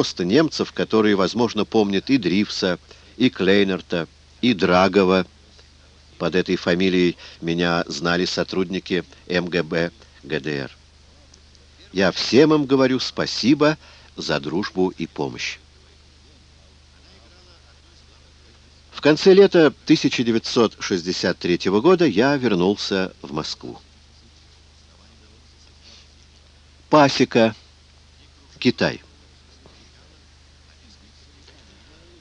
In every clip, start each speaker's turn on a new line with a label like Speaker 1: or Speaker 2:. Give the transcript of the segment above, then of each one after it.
Speaker 1: просто немцев, которые, возможно, помнят и Дрифса, и Клейнерта, и Драгова. Под этой фамилией меня знали сотрудники МГБ ГДР. Я всем им говорю спасибо за дружбу и помощь. В конце лета 1963 года я вернулся в Москву. Пасека. Китай.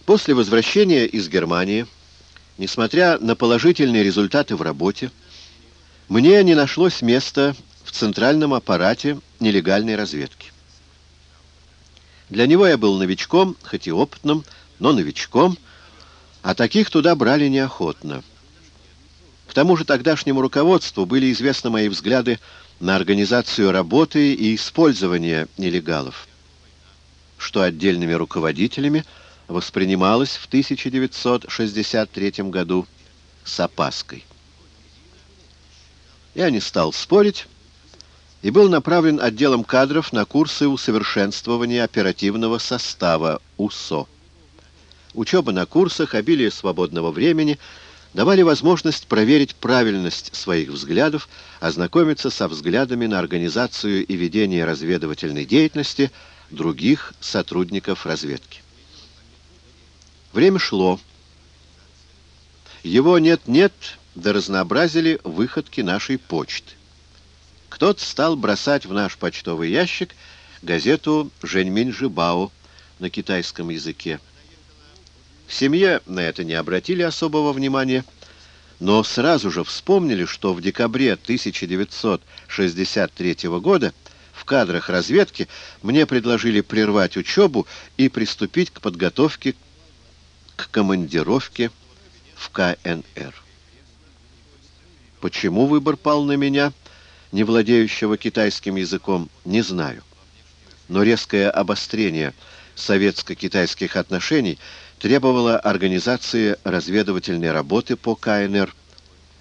Speaker 1: После возвращения из Германии, несмотря на положительные результаты в работе, мне не нашлось места в центральном аппарате нелегальной разведки. Для него я был новичком, хоть и опытным, но новичком, а таких туда брали неохотно. К тому же тогдашнему руководству были известны мои взгляды на организацию работы и использование нелегалов, что отдельными руководителями воспринималось в 1963 году с опаской. Я не стал спорить и был направлен отделом кадров на курсы усовершенствования оперативного состава УСО. Учеба на курсах, обилие свободного времени — давали возможность проверить правильность своих взглядов, ознакомиться со взглядами на организацию и ведение разведывательной деятельности других сотрудников разведки. Время шло. Его нет-нет, да разнообразили выходки нашей почты. Кто-то стал бросать в наш почтовый ящик газету «Женьминь Жибао» на китайском языке. В семье на это не обратили особого внимания, но сразу же вспомнили, что в декабре 1963 года в кадрах разведки мне предложили прервать учебу и приступить к подготовке к командировке в КНР. Почему выбор пал на меня, не владеющего китайским языком, не знаю. Но резкое обострение советско-китайских отношений – требовала организации разведывательной работы по КНР,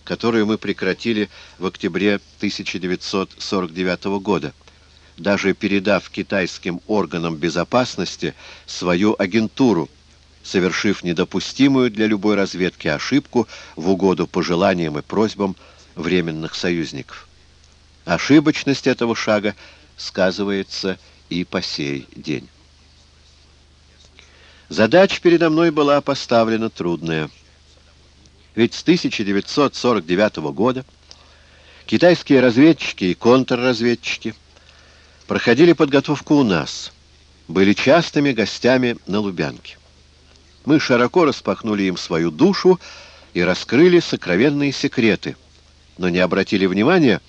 Speaker 1: которую мы прекратили в октябре 1949 года, даже передав китайским органам безопасности свою агентуру, совершив недопустимую для любой разведки ошибку в угоду пожеланиям и просьбам временных союзников. Ошибочность этого шага сказывается и по сей день. Задача передо мной была поставлена трудная. Ведь с 1949 года китайские разведчики и контрразведчики проходили подготовку у нас, были частыми гостями на Лубянке. Мы широко распахнули им свою душу и раскрыли сокровенные секреты, но не обратили внимания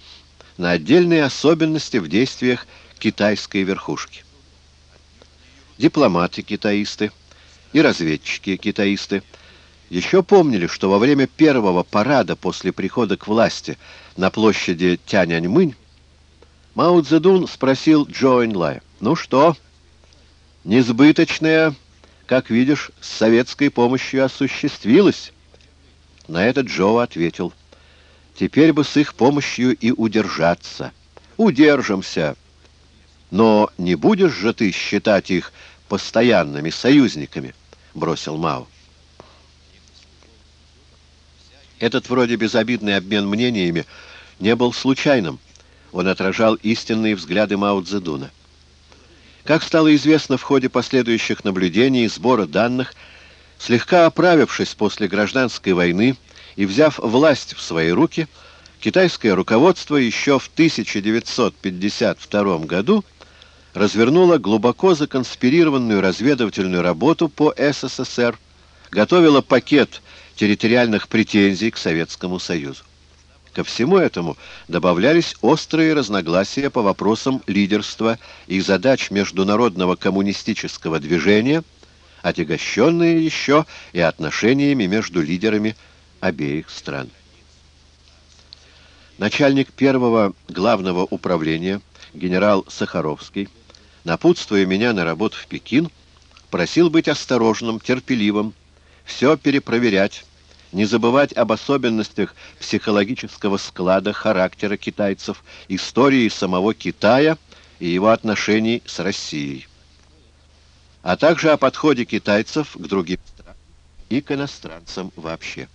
Speaker 1: на отдельные особенности в действиях китайской верхушки. Дипломаты-китаисты и разведчики-китаисты еще помнили, что во время первого парада после прихода к власти на площади Тяньаньмынь Мао Цзэдун спросил Джо Энлая, «Ну что, несбыточное, как видишь, с советской помощью осуществилось?» На это Джо ответил, «Теперь бы с их помощью и удержаться. Удержимся. Но не будешь же ты считать их постоянными союзниками?» — бросил Мао. Этот вроде безобидный обмен мнениями не был случайным. Он отражал истинные взгляды Мао Цзэдуна. Как стало известно в ходе последующих наблюдений и сбора данных, слегка оправившись после гражданской войны и взяв власть в свои руки, китайское руководство еще в 1952 году развернула глубоко законспирированную разведывательную работу по СССР, готовила пакет территориальных претензий к Советскому Союзу. Ко всему этому добавлялись острые разногласия по вопросам лидерства и задач международного коммунистического движения, отягощенные еще и отношениями между лидерами обеих стран. Начальник первого главного управления генерал Сахаровский напутствуя меня на работу в Пекин, просил быть осторожным, терпеливым, все перепроверять, не забывать об особенностях психологического склада характера китайцев, истории самого Китая и его отношений с Россией. а также о подходе китайцев к другим странам и к иностранцам вообще.